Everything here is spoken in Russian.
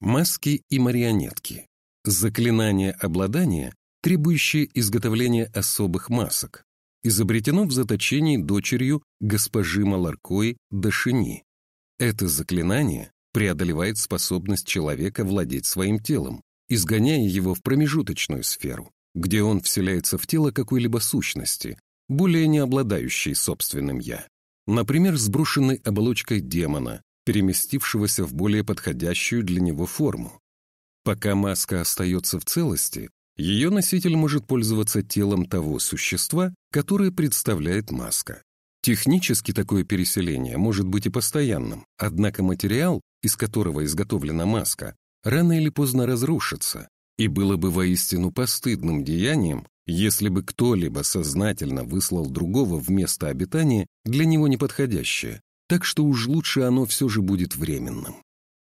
Маски и марионетки. Заклинание обладания, требующее изготовления особых масок, изобретено в заточении дочерью госпожи Маларкой Дашини. Это заклинание преодолевает способность человека владеть своим телом, изгоняя его в промежуточную сферу, где он вселяется в тело какой-либо сущности, более не обладающей собственным «я». Например, сброшенной оболочкой демона, переместившегося в более подходящую для него форму. Пока маска остается в целости, ее носитель может пользоваться телом того существа, которое представляет маска. Технически такое переселение может быть и постоянным, однако материал, из которого изготовлена маска, рано или поздно разрушится, и было бы воистину постыдным деянием, если бы кто-либо сознательно выслал другого в место обитания для него неподходящее, так что уж лучше оно все же будет временным.